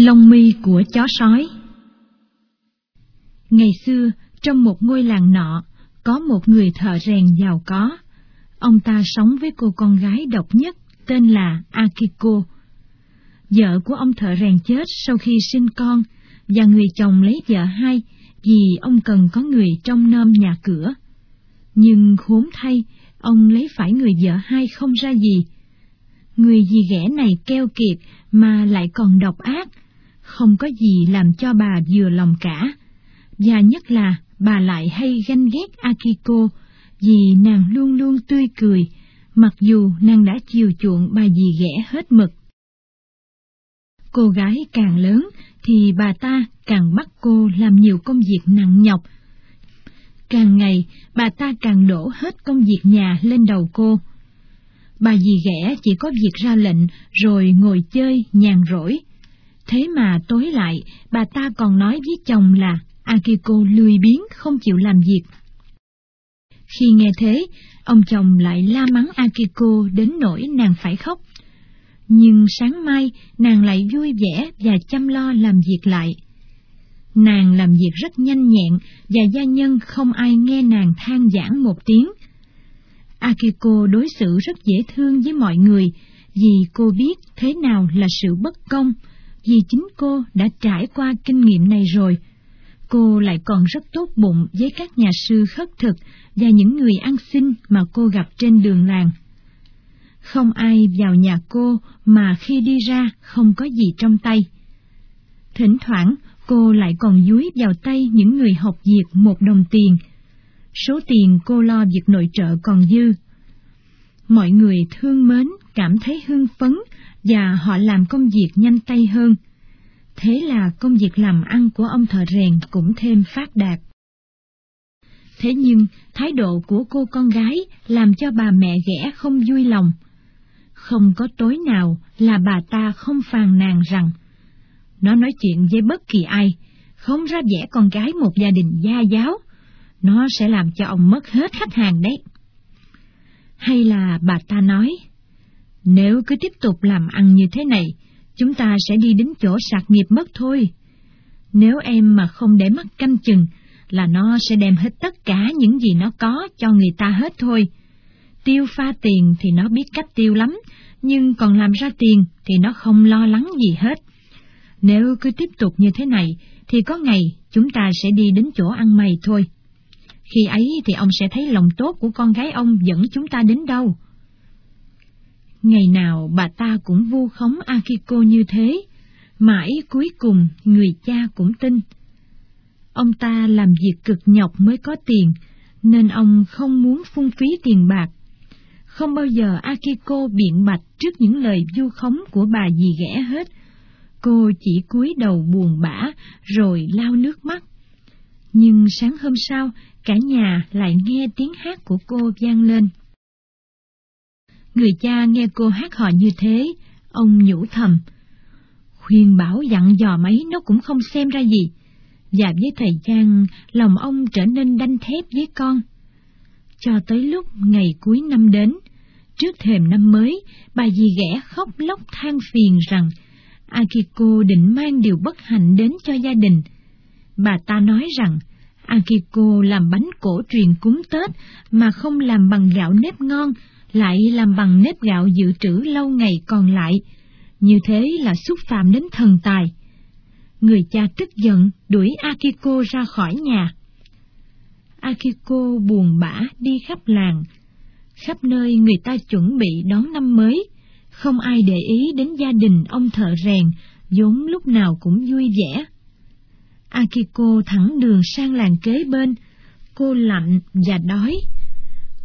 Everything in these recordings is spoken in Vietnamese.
Lông mi của chó sói Ngày xưa, trong một ngôi làng nọ, có một người thợ rèn giàu có. Ông ta sống với cô con gái độc nhất, tên là Akiko. Vợ của ông thợ rèn chết sau khi sinh con, và người chồng lấy vợ hai vì ông cần có người trong nom nhà cửa. Nhưng khốn thay, ông lấy phải người vợ hai không ra gì. Người dì ghẻ này keo kiệt mà lại còn độc ác, không có gì làm cho bà vừa lòng cả. Và nhất là bà lại hay ganh ghét Akiko vì nàng luôn luôn tươi cười, mặc dù nàng đã chiều chuộng bà dì ghẻ hết mực. Cô gái càng lớn thì bà ta càng bắt cô làm nhiều công việc nặng nhọc. Càng ngày, bà ta càng đổ hết công việc nhà lên đầu cô. Bà dì ghẻ chỉ có việc ra lệnh rồi ngồi chơi nhàn rỗi. Thế mà tối lại, bà ta còn nói với chồng là Akiko lười biếng không chịu làm việc. Khi nghe thế, ông chồng lại la mắng Akiko đến nỗi nàng phải khóc. Nhưng sáng mai, nàng lại vui vẻ và chăm lo làm việc lại. Nàng làm việc rất nhanh nhẹn và gia nhân không ai nghe nàng than giảng một tiếng. Akiko đối xử rất dễ thương với mọi người vì cô biết thế nào là sự bất công, vì chính cô đã trải qua kinh nghiệm này rồi. Cô lại còn rất tốt bụng với các nhà sư khất thực và những người ăn xin mà cô gặp trên đường làng. Không ai vào nhà cô mà khi đi ra không có gì trong tay. Thỉnh thoảng, cô lại còn dúi vào tay những người học việc một đồng tiền. Số tiền cô lo việc nội trợ còn dư. Mọi người thương mến, cảm thấy hưng phấn và họ làm công việc nhanh tay hơn. Thế là công việc làm ăn của ông thợ rèn cũng thêm phát đạt. Thế nhưng, thái độ của cô con gái làm cho bà mẹ ghẻ không vui lòng. Không có tối nào là bà ta không phàn nàn rằng, nó nói chuyện với bất kỳ ai, không ra vẻ con gái một gia đình gia giáo, nó sẽ làm cho ông mất hết khách hàng đấy. Hay là bà ta nói, nếu cứ tiếp tục làm ăn như thế này, chúng ta sẽ đi đến chỗ sạc nghiệp mất thôi. Nếu em mà không để mắt canh chừng, là nó sẽ đem hết tất cả những gì nó có cho người ta hết thôi. Tiêu pha tiền thì nó biết cách tiêu lắm, nhưng còn làm ra tiền thì nó không lo lắng gì hết. Nếu cứ tiếp tục như thế này, thì có ngày chúng ta sẽ đi đến chỗ ăn mày thôi. Khi ấy thì ông sẽ thấy lòng tốt của con gái ông dẫn chúng ta đến đâu. Ngày nào bà ta cũng vu khống Akiko như thế, mãi cuối cùng người cha cũng tin. Ông ta làm việc cực nhọc mới có tiền, nên ông không muốn phung phí tiền bạc. Không bao giờ Akiko biện bạch trước những lời vu khống của bà dì ghẻ hết. Cô chỉ cúi đầu buồn bã rồi lau nước mắt. Nhưng sáng hôm sau, cả nhà lại nghe tiếng hát của cô vang lên. Người cha nghe cô hát hò như thế, ông nhủ thầm. Khuyên bảo dặn dò mấy nó cũng không xem ra gì. Và với thời gian, lòng ông trở nên đanh thép với con. Cho tới lúc ngày cuối năm đến, trước thềm năm mới, bà dì ghẻ khóc lóc than phiền rằng Akiko định mang điều bất hạnh đến cho gia đình. Bà ta nói rằng Akiko làm bánh cổ truyền cúng Tết mà không làm bằng gạo nếp ngon, lại làm bằng nếp gạo dự trữ lâu ngày còn lại. Như thế là xúc phạm đến thần tài. Người cha tức giận đuổi Akiko ra khỏi nhà. Akiko buồn bã đi khắp làng. Khắp nơi người ta chuẩn bị đón năm mới, không ai để ý đến gia đình ông thợ rèn, vốn lúc nào cũng vui vẻ. Akiko thẳng đường sang làng kế bên, cô lạnh và đói.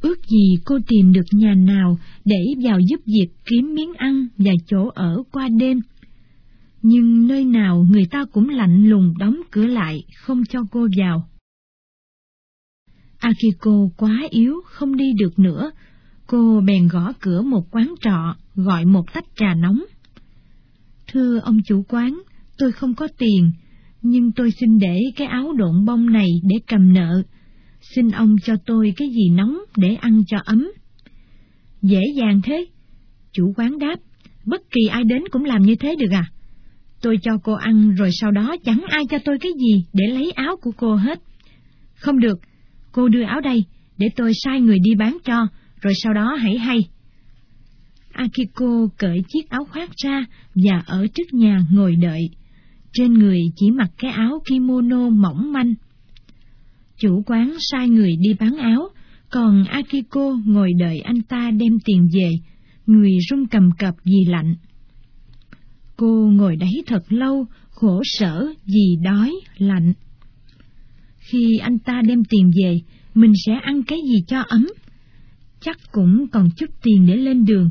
Ước gì cô tìm được nhà nào để vào giúp việc kiếm miếng ăn và chỗ ở qua đêm. Nhưng nơi nào người ta cũng lạnh lùng đóng cửa lại, không cho cô vào. Akiko quá yếu, không đi được nữa. Cô bèn gõ cửa một quán trọ, gọi một tách trà nóng. Thưa ông chủ quán, tôi không có tiền, nhưng tôi xin để cái áo độn bông này để cầm nợ. Xin ông cho tôi cái gì nóng để ăn cho ấm. Dễ dàng thế. Chủ quán đáp, bất kỳ ai đến cũng làm như thế được à? Tôi cho cô ăn rồi sau đó chẳng ai cho tôi cái gì để lấy áo của cô hết. Không được, cô đưa áo đây, để tôi sai người đi bán cho, rồi sau đó hãy hay. Akiko cởi chiếc áo khoác ra và ở trước nhà ngồi đợi. Trên người chỉ mặc cái áo kimono mỏng manh. Chủ quán sai người đi bán áo, còn Akiko ngồi đợi anh ta đem tiền về, người run cầm cập vì lạnh. Cô ngồi đấy thật lâu, khổ sở vì đói, lạnh. Khi anh ta đem tiền về, mình sẽ ăn cái gì cho ấm? Chắc cũng còn chút tiền để lên đường.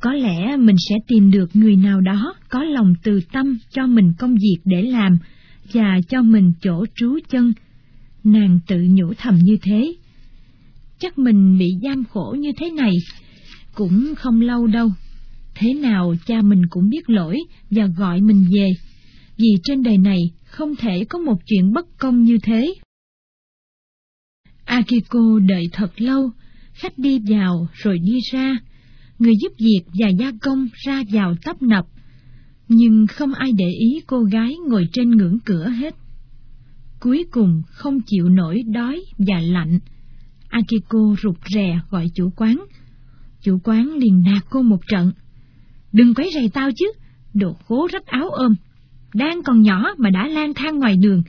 Có lẽ mình sẽ tìm được người nào đó có lòng từ tâm cho mình công việc để làm và cho mình chỗ trú chân. Nàng tự nhủ thầm như thế. Chắc mình bị giam khổ như thế này cũng không lâu đâu. Thế nào cha mình cũng biết lỗi và gọi mình về, vì trên đời này không thể có một chuyện bất công như thế. Akiko đợi thật lâu, khách đi vào rồi đi ra, người giúp việc và gia công ra vào tấp nập, nhưng không ai để ý cô gái ngồi trên ngưỡng cửa hết. Cuối cùng không chịu nổi đói và lạnh, Akiko rụt rè gọi chủ quán. Chủ quán liền nạt cô một trận. Đừng quấy rầy tao chứ, đồ khố rách áo ôm. Đang còn nhỏ mà đã lang thang ngoài đường.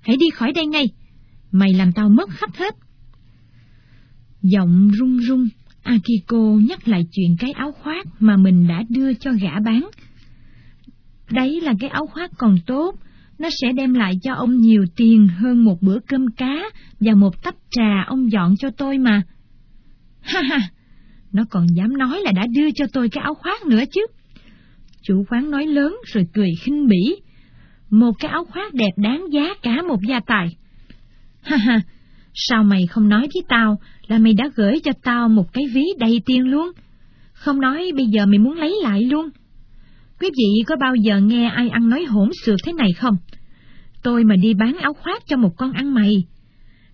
Hãy đi khỏi đây ngay. Mày làm tao mất khách hết. Giọng run run, Akiko nhắc lại chuyện cái áo khoác mà mình đã đưa cho gã bán. Đấy là cái áo khoác còn tốt, nó sẽ đem lại cho ông nhiều tiền hơn một bữa cơm cá và một tách trà ông dọn cho tôi mà. Ha ha, nó còn dám nói là đã đưa cho tôi cái áo khoác nữa chứ. Chủ quán nói lớn rồi cười khinh bỉ. Một cái áo khoác đẹp đáng giá cả một gia tài. Ha ha, sao mày không nói với tao là mày đã gửi cho tao một cái ví đầy tiền luôn? Không nói bây giờ mày muốn lấy lại luôn. Quý vị có bao giờ nghe ai ăn nói hỗn xược thế này không? Tôi mà đi bán áo khoác cho một con ăn mày.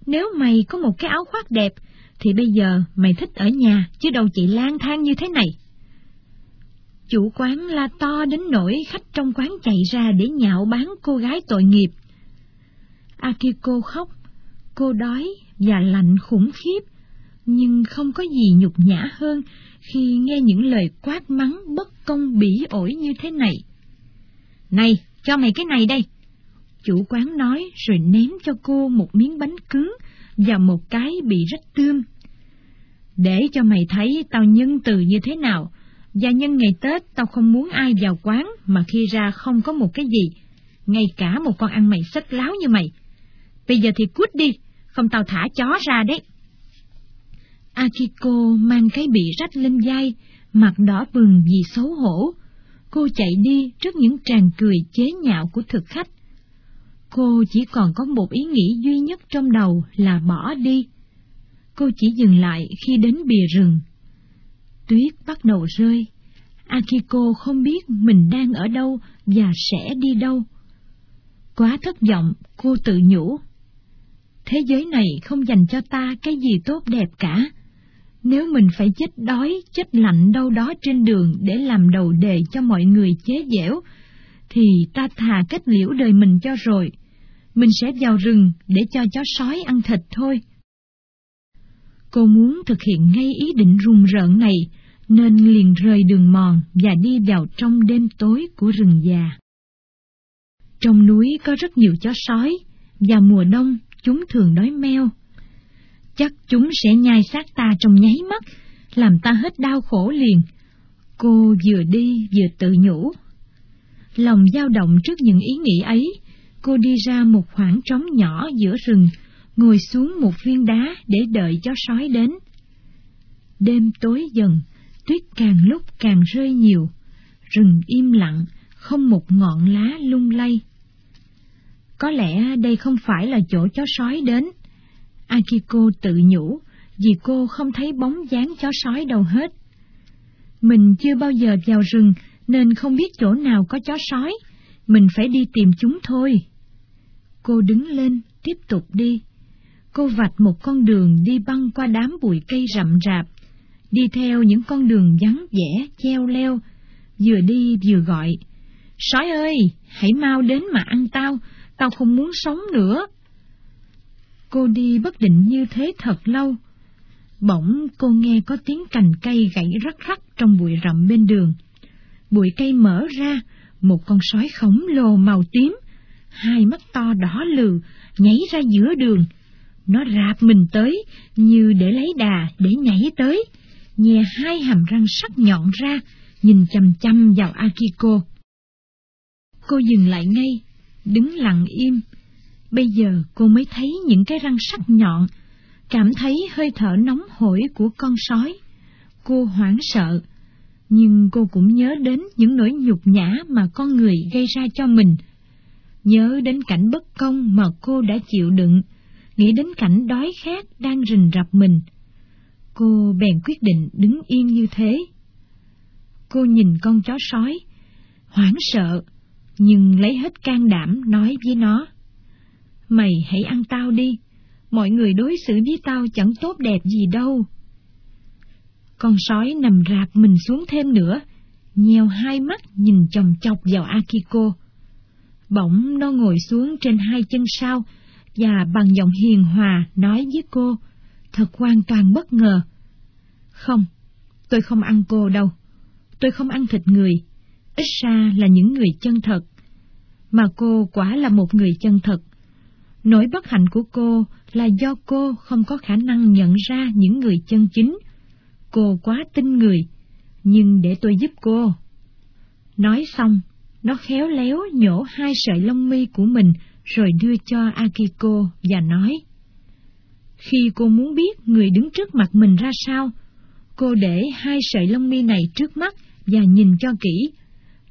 Nếu mày có một cái áo khoác đẹp, thì bây giờ mày thích ở nhà, chứ đâu chị lang thang như thế này. Chủ quán la to đến nỗi khách trong quán chạy ra để nhạo bán cô gái tội nghiệp. Akiko khóc, cô đói và lạnh khủng khiếp, nhưng không có gì nhục nhã hơn khi nghe những lời quát mắng bất công bỉ ổi như thế này. Này, cho mày cái này đây. Chủ quán nói rồi ném cho cô một miếng bánh cứng và một cái bị rách tươm. Để cho mày thấy tao nhân từ như thế nào, và nhân ngày Tết tao không muốn ai vào quán mà khi ra không có một cái gì, ngay cả một con ăn mày sách láo như mày. Bây giờ thì cút đi, không tao thả chó ra đấy. Akiko mang cái bị rách lên vai, mặt đỏ bừng vì xấu hổ. Cô chạy đi trước những tràng cười chế nhạo của thực khách. Cô chỉ còn có một ý nghĩ duy nhất trong đầu là bỏ đi. Cô chỉ dừng lại khi đến bìa rừng. Tuyết bắt đầu rơi. Akiko không biết mình đang ở đâu và sẽ đi đâu. Quá thất vọng, cô tự nhủ. Thế giới này không dành cho ta cái gì tốt đẹp cả. Nếu mình phải chết đói, chết lạnh đâu đó trên đường để làm đầu đề cho mọi người chế giễu, thì ta thà kết liễu đời mình cho rồi. Mình sẽ vào rừng để cho chó sói ăn thịt thôi. Cô muốn thực hiện ngay ý định rùng rợn này, nên liền rời đường mòn và đi vào trong đêm tối của rừng già. Trong núi có rất nhiều chó sói, và mùa đông chúng thường đói meo. Chắc chúng sẽ nhai xác ta trong nháy mắt, làm ta hết đau khổ liền. Cô vừa đi vừa tự nhủ. Lòng dao động trước những ý nghĩ ấy, cô đi ra một khoảng trống nhỏ giữa rừng, ngồi xuống một viên đá để đợi chó sói đến. Đêm tối dần, tuyết càng lúc càng rơi nhiều, rừng im lặng, không một ngọn lá lung lay. Có lẽ đây không phải là chỗ chó sói đến. Akiko tự nhủ, vì cô không thấy bóng dáng chó sói đâu hết. Mình chưa bao giờ vào rừng nên không biết chỗ nào có chó sói, mình phải đi tìm chúng thôi. Cô đứng lên, tiếp tục đi. Cô vạch một con đường đi băng qua đám bụi cây rậm rạp, đi theo những con đường vắng vẻ, treo leo, vừa đi vừa gọi. Sói ơi, hãy mau đến mà ăn tao, tao không muốn sống nữa. Cô đi bất định như thế thật lâu. Bỗng cô nghe có tiếng cành cây gãy rắc rắc trong bụi rậm bên đường. Bụi cây mở ra, một con sói khổng lồ màu tím, hai mắt to đỏ lừ, nhảy ra giữa đường. Nó rạp mình tới, như để lấy đà để nhảy tới, nhè hai hàm răng sắc nhọn ra, nhìn chầm chăm vào Akiko. Cô dừng lại ngay, đứng lặng im. Bây giờ cô mới thấy những cái răng sắc nhọn, cảm thấy hơi thở nóng hổi của con sói. Cô hoảng sợ, nhưng cô cũng nhớ đến những nỗi nhục nhã mà con người gây ra cho mình. Nhớ đến cảnh bất công mà cô đã chịu đựng, nghĩ đến cảnh đói khát đang rình rập mình. Cô bèn quyết định đứng yên như thế. Cô nhìn con chó sói, hoảng sợ, nhưng lấy hết can đảm nói với nó. Mày hãy ăn tao đi, mọi người đối xử với tao chẳng tốt đẹp gì đâu. Con sói nằm rạp mình xuống thêm nữa, nheo hai mắt nhìn chồng chọc vào Akiko. Bỗng nó ngồi xuống trên hai chân sau và bằng giọng hiền hòa nói với cô, thật hoàn toàn bất ngờ. Không, tôi không ăn cô đâu. Tôi không ăn thịt người, ít ra là những người chân thật. Mà cô quả là một người chân thật. Nỗi bất hạnh của cô là do cô không có khả năng nhận ra những người chân chính. Cô quá tin người, nhưng để tôi giúp cô. Nói xong, nó khéo léo nhổ hai sợi lông mi của mình rồi đưa cho Akiko và nói. Khi cô muốn biết người đứng trước mặt mình ra sao, cô để hai sợi lông mi này trước mắt và nhìn cho kỹ.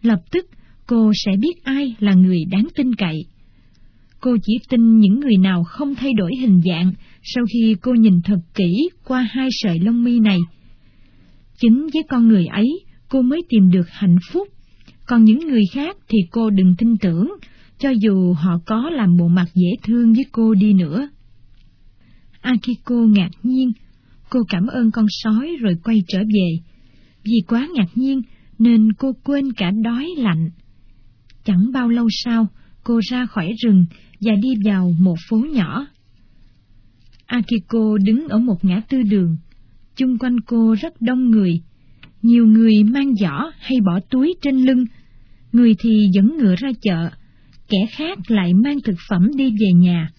Lập tức cô sẽ biết ai là người đáng tin cậy. Cô chỉ tin những người nào không thay đổi hình dạng sau khi cô nhìn thật kỹ qua hai sợi lông mi này. Chính với con người ấy, cô mới tìm được hạnh phúc. Còn những người khác thì cô đừng tin tưởng, cho dù họ có làm bộ mặt dễ thương với cô đi nữa. Akiko ngạc nhiên, cô cảm ơn con sói rồi quay trở về. Vì quá ngạc nhiên nên cô quên cả đói lạnh. Chẳng bao lâu sau, cô ra khỏi rừng và đi vào một phố nhỏ. Akiko đứng ở một ngã tư đường. Chung quanh cô rất đông người. Nhiều người mang giỏ hay bỏ túi trên lưng. Người thì dẫn ngựa ra chợ. Kẻ khác lại mang thực phẩm đi về nhà.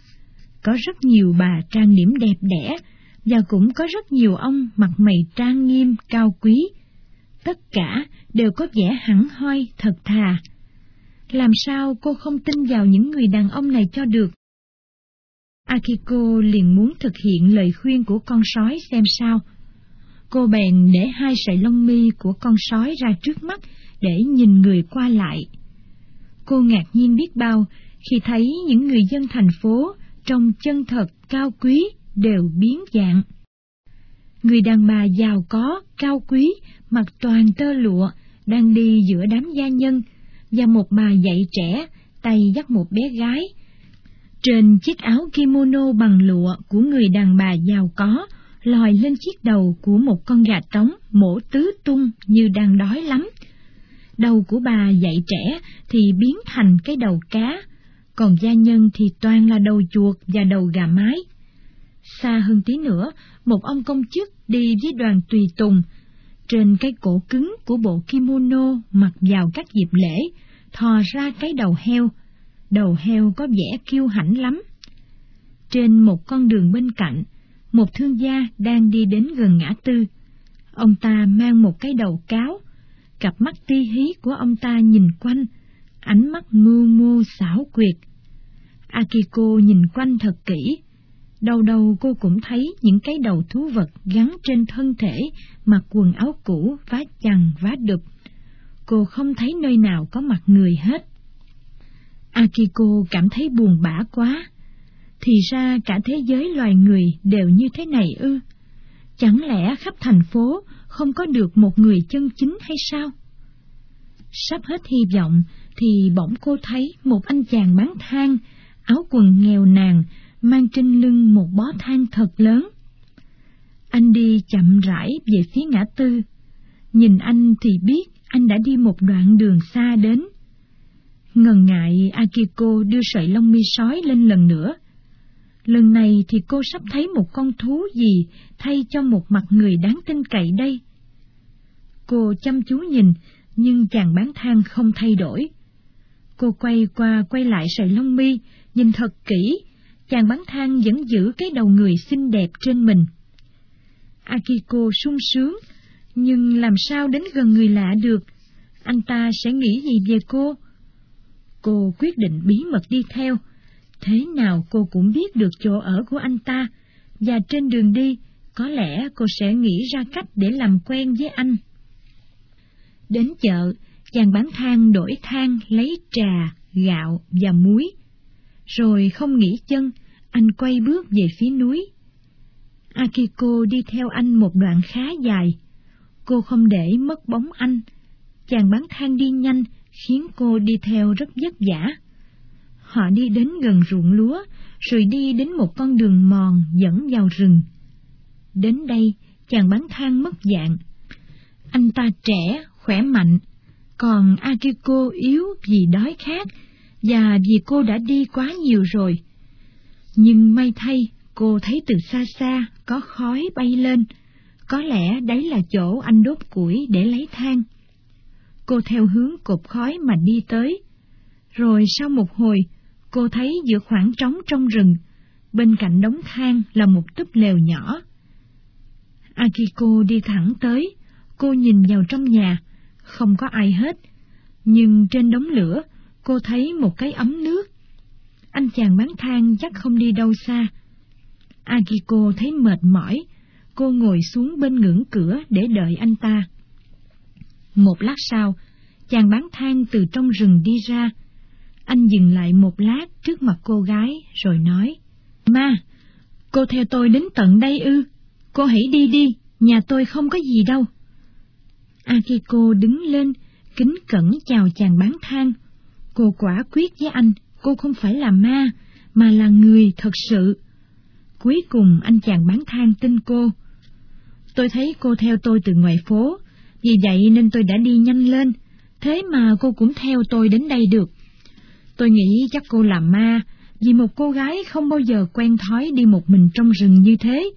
Có rất nhiều bà trang điểm đẹp đẽ, và cũng có rất nhiều ông mặt mày trang nghiêm, cao quý. Tất cả đều có vẻ hẳn hoi, thật thà. Làm sao cô không tin vào những người đàn ông này cho được? Akiko liền muốn thực hiện lời khuyên của con sói xem sao. Cô bèn để hai sợi lông mi của con sói ra trước mắt để nhìn người qua lại. Cô ngạc nhiên biết bao khi thấy những người dân thành phố trong chân thật cao quý đều biến dạng. Người đàn bà giàu có, cao quý, mặc toàn tơ lụa, đang đi giữa đám gia nhân, và một bà dạy trẻ, tay dắt một bé gái. Trên chiếc áo kimono bằng lụa của người đàn bà giàu có, lòi lên chiếc đầu của một con gà trống mổ tứ tung như đang đói lắm. Đầu của bà dạy trẻ thì biến thành cái đầu cá, còn gia nhân thì toàn là đầu chuột và đầu gà mái. Xa hơn tí nữa, một ông công chức đi với đoàn tùy tùng, trên cái cổ cứng của bộ kimono mặc vào các dịp lễ, thò ra cái đầu heo. Đầu heo có vẻ kiêu hãnh lắm. Trên một con đường bên cạnh, một thương gia đang đi đến gần ngã tư. Ông ta mang một cái đầu cáo, cặp mắt ti hí của ông ta nhìn quanh, ánh mắt mưu mô xảo quyệt. Akiko nhìn quanh thật kỹ, Đầu đầu cô cũng thấy những cái đầu thú vật gắn trên thân thể, mặc quần áo cũ, vá chằng, vá đục. Cô không thấy nơi nào có mặt người hết. Akiko cảm thấy buồn bã quá. Thì ra cả thế giới loài người đều như thế này ư? Chẳng lẽ khắp thành phố không có được một người chân chính hay sao? Sắp hết hy vọng thì bỗng cô thấy một anh chàng bán than, áo quần nghèo nàn, mang trên lưng một bó than thật lớn. Anh đi chậm rãi về phía ngã tư. Nhìn anh thì biết anh đã đi một đoạn đường xa đến. Ngần ngại Akiko đưa sợi lông mi sói lên lần nữa. Lần này thì cô sắp thấy một con thú gì thay cho một mặt người đáng tin cậy đây. Cô chăm chú nhìn, nhưng chàng bán than không thay đổi. Cô quay qua quay lại sợi lông mi, nhìn thật kỹ, chàng bán than vẫn giữ cái đầu người xinh đẹp trên mình. Akiko sung sướng, nhưng làm sao đến gần người lạ được? Anh ta sẽ nghĩ gì về cô? Cô quyết định bí mật đi theo. Thế nào cô cũng biết được chỗ ở của anh ta, và trên đường đi, có lẽ cô sẽ nghĩ ra cách để làm quen với anh. Đến chợ, chàng bán than đổi than lấy trà, gạo và muối. Rồi không nghỉ chân, anh quay bước về phía núi. Akiko đi theo anh một đoạn khá dài. Cô không để mất bóng anh. Chàng bán than đi nhanh, khiến cô đi theo rất vất vả. Họ đi đến gần ruộng lúa, rồi đi đến một con đường mòn dẫn vào rừng. Đến đây, chàng bán than mất dạng. Anh ta trẻ, khỏe mạnh, còn Akiko yếu vì đói khát và vì cô đã đi quá nhiều rồi. Nhưng may thay, cô thấy từ xa xa có khói bay lên, có lẽ đấy là chỗ anh đốt củi để lấy than. Cô theo hướng cột khói mà đi tới. Rồi sau một hồi, cô thấy giữa khoảng trống trong rừng, bên cạnh đống than là một túp lều nhỏ. Akiko đi thẳng tới, cô nhìn vào trong nhà, không có ai hết, nhưng trên đống lửa, cô thấy một cái ấm nước. Anh chàng bán than chắc không đi đâu xa. Akiko thấy mệt mỏi, cô ngồi xuống bên ngưỡng cửa để đợi anh ta. Một lát sau, chàng bán than từ trong rừng đi ra. Anh dừng lại một lát trước mặt cô gái rồi nói, Ma, cô theo tôi đến tận đây ư, cô hãy đi đi, nhà tôi không có gì đâu. Akiko đứng lên, kính cẩn chào chàng bán than. Cô quả quyết với anh, cô không phải là ma, mà là người thật sự. Cuối cùng anh chàng bán than tin cô. Tôi thấy cô theo tôi từ ngoài phố, vì vậy nên tôi đã đi nhanh lên, thế mà cô cũng theo tôi đến đây được. Tôi nghĩ chắc cô là ma, vì một cô gái không bao giờ quen thói đi một mình trong rừng như thế.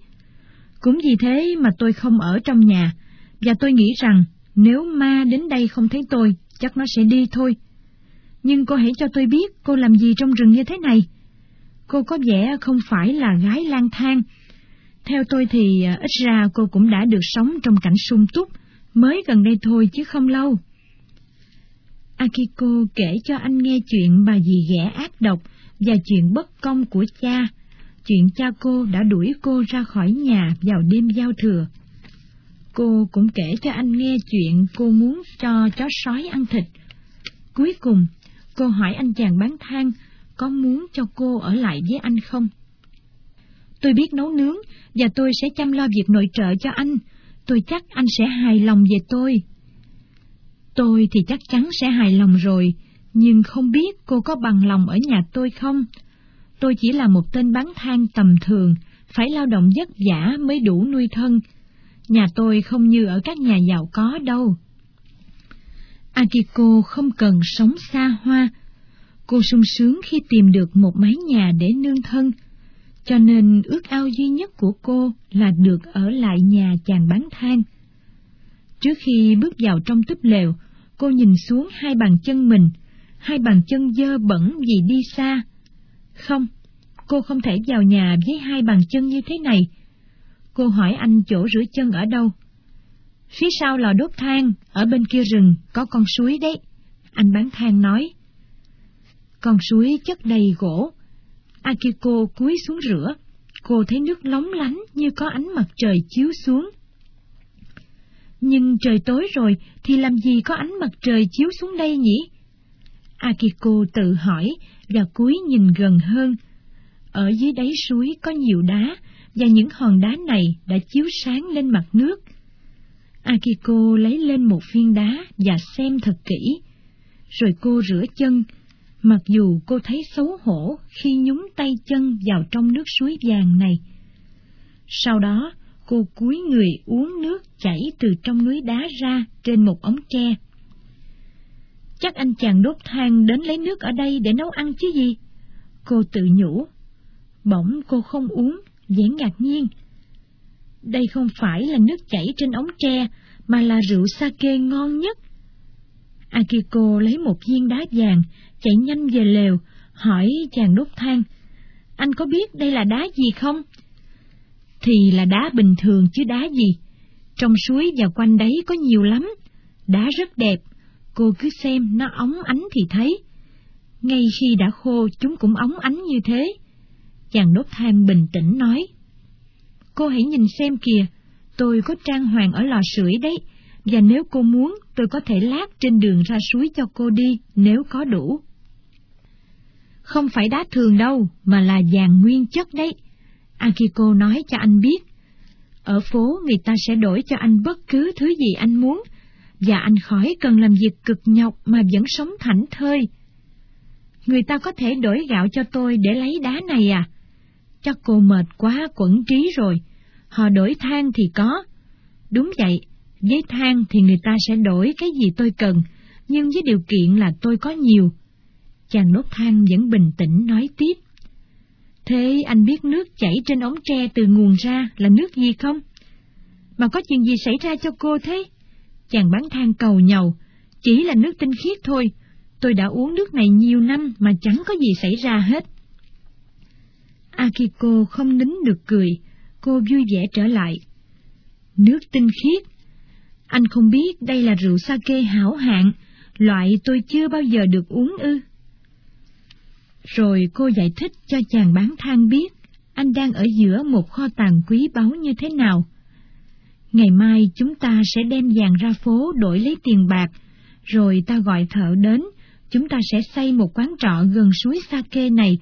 Cũng vì thế mà tôi không ở trong nhà, và tôi nghĩ rằng nếu ma đến đây không thấy tôi, chắc nó sẽ đi thôi. Nhưng cô hãy cho tôi biết cô làm gì trong rừng như thế này. Cô có vẻ không phải là gái lang thang. Theo tôi thì à, ít ra cô cũng đã được sống trong cảnh sung túc, mới gần đây thôi chứ không lâu. Akiko kể cho anh nghe chuyện bà dì ghẻ ác độc và chuyện bất công của cha, chuyện cha cô đã đuổi cô ra khỏi nhà vào đêm giao thừa. Cô cũng kể cho anh nghe chuyện cô muốn cho chó sói ăn thịt. Cuối cùng, cô hỏi anh chàng bán than có muốn cho cô ở lại với anh không? Tôi biết nấu nướng và tôi sẽ chăm lo việc nội trợ cho anh. Tôi chắc anh sẽ hài lòng về tôi. Tôi thì chắc chắn sẽ hài lòng rồi, nhưng không biết cô có bằng lòng ở nhà tôi không? Tôi chỉ là một tên bán than tầm thường, phải lao động vất vả mới đủ nuôi thân. Nhà tôi không như ở các nhà giàu có đâu. Akiko không cần sống xa hoa. Cô sung sướng khi tìm được một mái nhà để nương thân, cho nên ước ao duy nhất của cô là được ở lại nhà chàng bán than. Trước khi bước vào trong túp lều, cô nhìn xuống hai bàn chân mình, hai bàn chân dơ bẩn vì đi xa. Không, cô không thể vào nhà với hai bàn chân như thế này. Cô hỏi anh chỗ rửa chân ở đâu. Phía sau lò đốt than, ở bên kia rừng, có con suối đấy. Anh bán than nói. Con suối chất đầy gỗ. Akiko cúi xuống rửa. Cô thấy nước lóng lánh như có ánh mặt trời chiếu xuống. Nhưng trời tối rồi thì làm gì có ánh mặt trời chiếu xuống đây nhỉ? Akiko tự hỏi và cúi nhìn gần hơn. Ở dưới đáy suối có nhiều đá, và những hòn đá này đã chiếu sáng lên mặt nước. Akiko lấy lên một viên đá và xem thật kỹ. Rồi cô rửa chân, mặc dù cô thấy xấu hổ khi nhúng tay chân vào trong nước suối vàng này. Sau đó, cô cúi người uống nước chảy từ trong núi đá ra trên một ống tre. Chắc anh chàng đốt than đến lấy nước ở đây để nấu ăn chứ gì? Cô tự nhủ. Bỗng cô không uống, vẻ ngạc nhiên. Đây không phải là nước chảy trên ống tre, mà là rượu sake ngon nhất. Akiko lấy một viên đá vàng, chạy nhanh về lều, hỏi chàng đốt than. Anh có biết đây là đá gì không? Thì là đá bình thường chứ đá gì. Trong suối và quanh đấy có nhiều lắm. Đá rất đẹp, cô cứ xem nó óng ánh thì thấy. Ngay khi đã khô chúng cũng óng ánh như thế. Chàng đốt than bình tĩnh nói. Cô hãy nhìn xem kìa, tôi có trang hoàng ở lò sưởi đấy, và nếu cô muốn tôi có thể lát trên đường ra suối cho cô đi nếu có đủ. Không phải đá thường đâu, mà là vàng nguyên chất đấy. Akiko nói cho anh biết. Ở phố người ta sẽ đổi cho anh bất cứ thứ gì anh muốn, và anh khỏi cần làm việc cực nhọc mà vẫn sống thảnh thơi. Người ta có thể đổi gạo cho tôi để lấy đá này à? Chắc cô mệt quá quẩn trí rồi. Họ đổi than thì có. Đúng vậy, với than thì người ta sẽ đổi cái gì tôi cần, nhưng với điều kiện là tôi có nhiều. Chàng đốt than vẫn bình tĩnh nói tiếp. Thế anh biết nước chảy trên ống tre từ nguồn ra là nước gì không? Mà có chuyện gì xảy ra cho cô thế? Chàng bán than cầu nhầu, chỉ là nước tinh khiết thôi. Tôi đã uống nước này nhiều năm mà chẳng có gì xảy ra hết. Akiko không nín được cười, cô vui vẻ trở lại. Nước tinh khiết? Anh không biết đây là rượu sake hảo hạng, loại tôi chưa bao giờ được uống ư. Rồi cô giải thích cho chàng bán than biết anh đang ở giữa một kho tàng quý báu như thế nào. Ngày mai chúng ta sẽ đem vàng ra phố đổi lấy tiền bạc, rồi ta gọi thợ đến, chúng ta sẽ xây một quán trọ gần suối Sake này.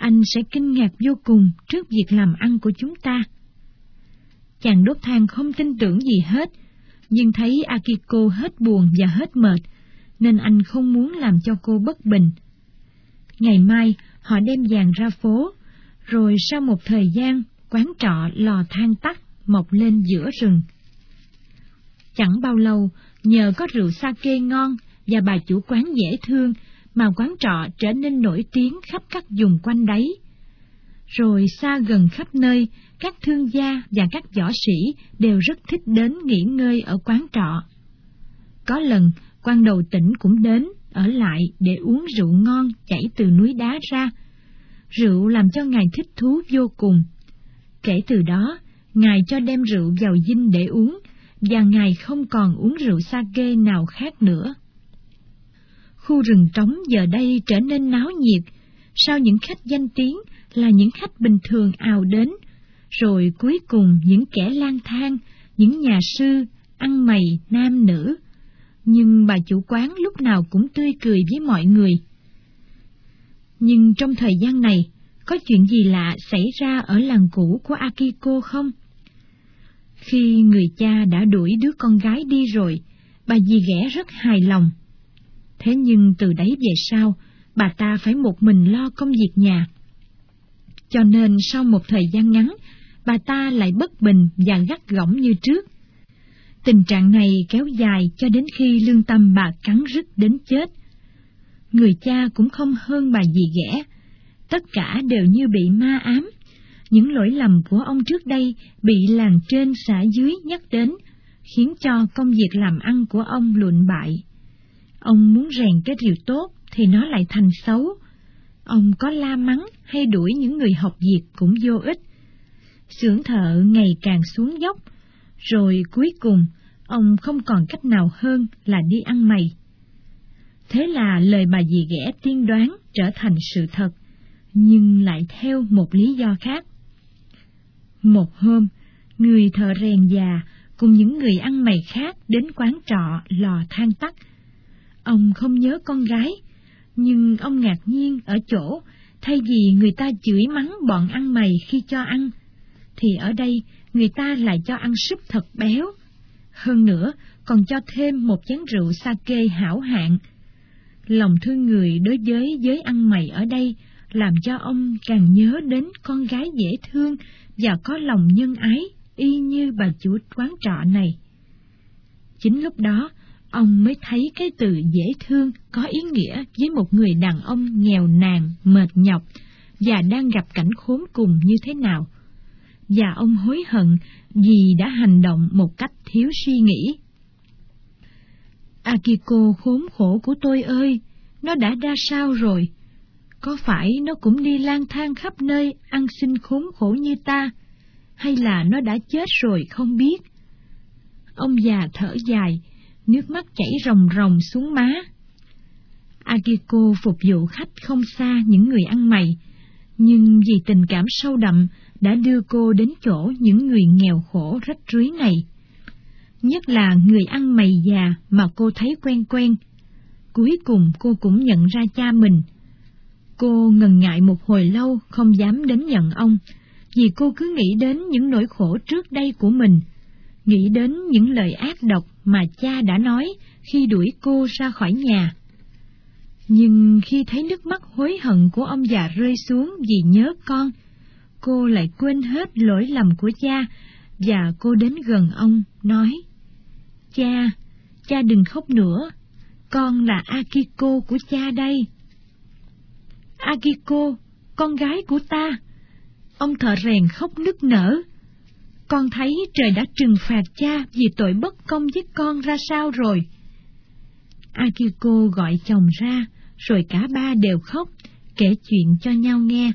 Anh sẽ kinh ngạc vô cùng trước việc làm ăn của chúng ta. Chàng đốt than không tin tưởng gì hết, nhưng thấy Akiko hết buồn và hết mệt, nên anh không muốn làm cho cô bất bình. Ngày mai, họ đem vàng ra phố, rồi sau một thời gian, quán trọ lò than tắt mọc lên giữa rừng. Chẳng bao lâu, nhờ có rượu sake ngon và bà chủ quán dễ thương mà quán trọ trở nên nổi tiếng khắp các vùng quanh đấy. Rồi xa gần khắp nơi, các thương gia và các võ sĩ đều rất thích đến nghỉ ngơi ở quán trọ. Có lần, quan đầu tỉnh cũng đến, ở lại để uống rượu ngon chảy từ núi đá ra. Rượu làm cho Ngài thích thú vô cùng. Kể từ đó, Ngài cho đem rượu vào dinh để uống, và Ngài không còn uống rượu sake nào khác nữa. Khu rừng trống giờ đây trở nên náo nhiệt, sau những khách danh tiếng là những khách bình thường ào đến, rồi cuối cùng những kẻ lang thang, những nhà sư, ăn mày, nam nữ, nhưng bà chủ quán lúc nào cũng tươi cười với mọi người. Nhưng trong thời gian này, có chuyện gì lạ xảy ra ở làng cũ của Akiko không? Khi người cha đã đuổi đứa con gái đi rồi, bà dì ghẻ rất hài lòng. Thế nhưng từ đấy về sau, bà ta phải một mình lo công việc nhà. Cho nên sau một thời gian ngắn, bà ta lại bất bình và gắt gỏng như trước. Tình trạng này kéo dài cho đến khi lương tâm bà cắn rứt đến chết. Người cha cũng không hơn bà gì ghẻ, tất cả đều như bị ma ám. Những lỗi lầm của ông trước đây bị làng trên xã dưới nhắc đến, khiến cho công việc làm ăn của ông lụn bại. Ông muốn rèn cái điều tốt thì nó lại thành xấu. Ông có la mắng hay đuổi những người học việc cũng vô ích. Xưởng thợ ngày càng xuống dốc, rồi cuối cùng, ông không còn cách nào hơn là đi ăn mày. Thế là lời bà dì ghẻ tiên đoán trở thành sự thật, nhưng lại theo một lý do khác. Một hôm, người thợ rèn già cùng những người ăn mày khác đến quán trọ lò than tắt. Ông không nhớ con gái, nhưng ông ngạc nhiên ở chỗ, thay vì người ta chửi mắng bọn ăn mày khi cho ăn, thì ở đây người ta lại cho ăn súp thật béo. Hơn nữa, còn cho thêm một chén rượu sake hảo hạng. Lòng thương người đối với giới ăn mày ở đây làm cho ông càng nhớ đến con gái dễ thương và có lòng nhân ái y như bà chủ quán trọ này. Chính lúc đó, ông mới thấy cái từ dễ thương có ý nghĩa với một người đàn ông nghèo nàn, mệt nhọc và đang gặp cảnh khốn cùng như thế nào. Và ông hối hận vì đã hành động một cách thiếu suy nghĩ. Akiko khốn khổ của tôi ơi, nó đã ra sao rồi? Có phải nó cũng đi lang thang khắp nơi ăn xin khốn khổ như ta, hay là nó đã chết rồi không biết? Ông già thở dài, nước mắt chảy ròng ròng xuống má. Akiko phục vụ khách không xa những người ăn mày, nhưng vì tình cảm sâu đậm đã đưa cô đến chỗ những người nghèo khổ rách rưới này. Nhất là người ăn mày già mà cô thấy quen quen. Cuối cùng cô cũng nhận ra cha mình. Cô ngần ngại một hồi lâu không dám đến nhận ông, vì cô cứ nghĩ đến những nỗi khổ trước đây của mình, nghĩ đến những lời ác độc mà cha đã nói khi đuổi cô ra khỏi nhà. Nhưng khi thấy nước mắt hối hận của ông già rơi xuống vì nhớ con, cô lại quên hết lỗi lầm của cha và cô đến gần ông nói: "Cha, cha đừng khóc nữa, con là Akiko của cha đây." Akiko, con gái của ta. Ông thợ rèn khóc nức nở. Con thấy trời đã trừng phạt cha vì tội bất công với con ra sao rồi. Akiko gọi chồng ra, rồi cả ba đều khóc, kể chuyện cho nhau nghe.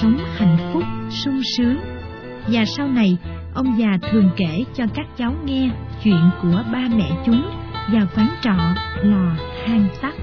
Sống hạnh phúc, sung sướng. Và sau này, ông già thường kể cho các cháu nghe chuyện của ba mẹ chúng vào quán trọ lò hang tắc.